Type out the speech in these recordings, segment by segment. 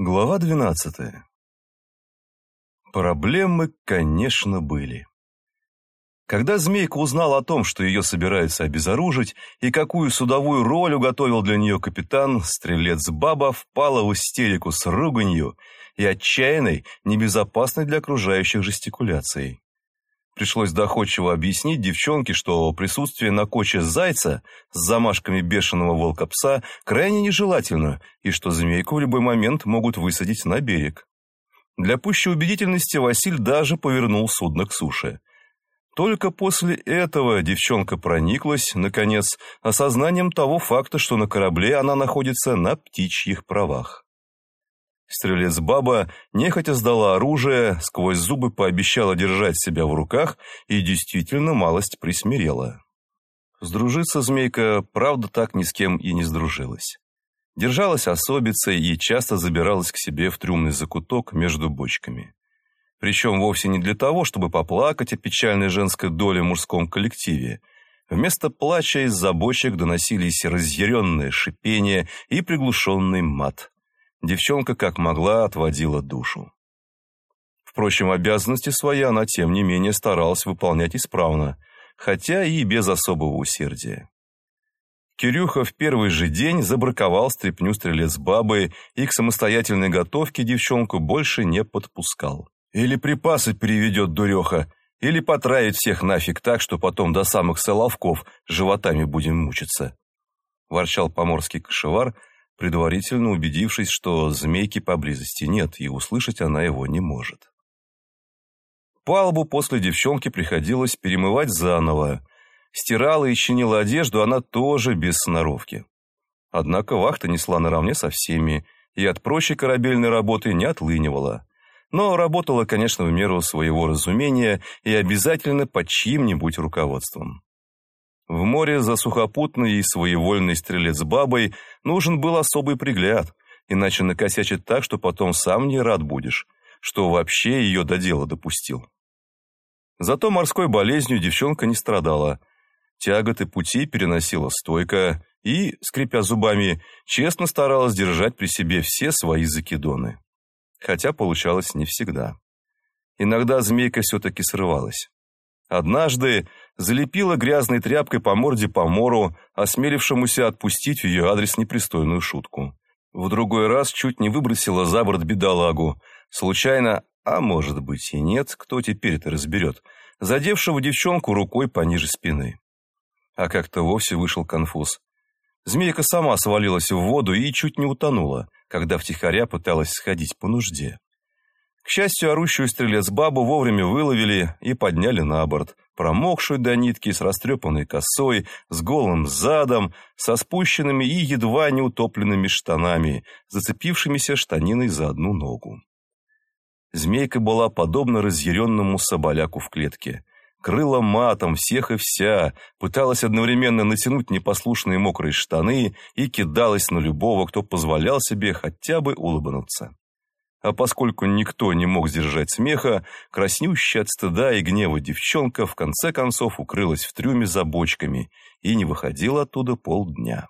Глава двенадцатая. Проблемы, конечно, были. Когда Змейка узнал о том, что ее собираются обезоружить, и какую судовую роль уготовил для нее капитан, стрелец Баба впала в истерику с руганью и отчаянной, небезопасной для окружающих жестикуляцией. Пришлось доходчиво объяснить девчонке, что присутствие на коче зайца с замашками бешеного волка-пса крайне нежелательно, и что змейку в любой момент могут высадить на берег. Для пущей убедительности Василь даже повернул судно к суше. Только после этого девчонка прониклась, наконец, осознанием того факта, что на корабле она находится на птичьих правах. Стрелец-баба нехотя сдала оружие, сквозь зубы пообещала держать себя в руках и действительно малость присмирела. Сдружиться змейка, правда, так ни с кем и не сдружилась. Держалась особицей и часто забиралась к себе в трюмный закуток между бочками. Причем вовсе не для того, чтобы поплакать о печальной женской доле в мужском коллективе. Вместо плача из-за бочек доносились разъяренное шипение и приглушенный мат. Девчонка как могла отводила душу. Впрочем, обязанности свои она, тем не менее, старалась выполнять исправно, хотя и без особого усердия. Кирюха в первый же день забраковал стряпню стрелец бабы и к самостоятельной готовке девчонку больше не подпускал. Или припасы переведет дуреха, или потравит всех нафиг так, что потом до самых соловков животами будем мучиться. Ворчал поморский кошевар, предварительно убедившись, что змейки поблизости нет, и услышать она его не может. Палубу после девчонки приходилось перемывать заново. Стирала и чинила одежду она тоже без сноровки. Однако вахта несла наравне со всеми, и от прочей корабельной работы не отлынивала. Но работала, конечно, в меру своего разумения и обязательно под чьим-нибудь руководством. В море за сухопутной и своевольной стрелец бабой нужен был особый пригляд, иначе накосячит так, что потом сам не рад будешь, что вообще ее до дела допустил. Зато морской болезнью девчонка не страдала. Тяготы пути переносила стойко и, скрипя зубами, честно старалась держать при себе все свои закидоны. Хотя получалось не всегда. Иногда змейка все-таки срывалась. Однажды залепила грязной тряпкой по морде помору, осмелившемуся отпустить в ее адрес непристойную шутку. В другой раз чуть не выбросила за борт бедолагу. Случайно, а может быть и нет, кто теперь это разберет, задевшего девчонку рукой пониже спины. А как-то вовсе вышел конфуз. Змейка сама свалилась в воду и чуть не утонула, когда втихаря пыталась сходить по нужде. К счастью, орущую стрелец бабу вовремя выловили и подняли на борт, промокшую до нитки с растрепанной косой, с голым задом, со спущенными и едва не утопленными штанами, зацепившимися штаниной за одну ногу. Змейка была подобна разъяренному соболяку в клетке. Крыла матом всех и вся, пыталась одновременно натянуть непослушные мокрые штаны и кидалась на любого, кто позволял себе хотя бы улыбнуться. А поскольку никто не мог сдержать смеха, краснющая от стыда и гнева девчонка в конце концов укрылась в трюме за бочками и не выходила оттуда полдня.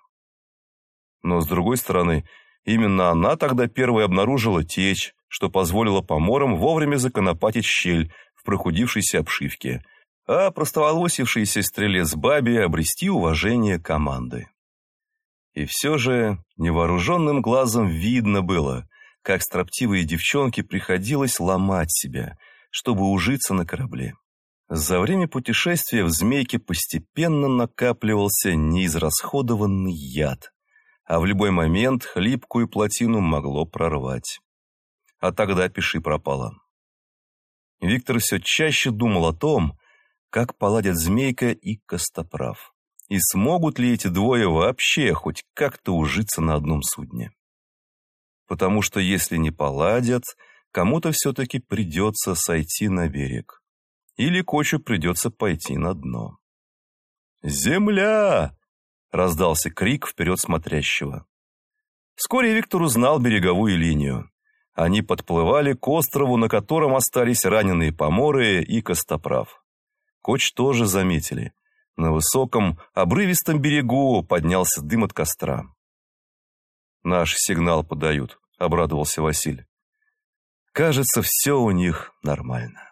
Но, с другой стороны, именно она тогда первой обнаружила течь, что позволило поморам вовремя законопатить щель в прохудившейся обшивке, а простоволосившийся стрелец Баби обрести уважение команды. И все же невооруженным глазом видно было – как строптивые девчонки приходилось ломать себя, чтобы ужиться на корабле. За время путешествия в «Змейке» постепенно накапливался неизрасходованный яд, а в любой момент хлипкую плотину могло прорвать. А тогда пиши пропало. Виктор все чаще думал о том, как поладят «Змейка» и «Костоправ». И смогут ли эти двое вообще хоть как-то ужиться на одном судне потому что если не поладят, кому-то все-таки придется сойти на берег. Или кочу придется пойти на дно. «Земля!» — раздался крик вперед смотрящего. Вскоре Виктор узнал береговую линию. Они подплывали к острову, на котором остались раненые поморы и костоправ. Коч тоже заметили. На высоком, обрывистом берегу поднялся дым от костра. «Наш сигнал подают», обрадовался Василь. Кажется, все у них нормально.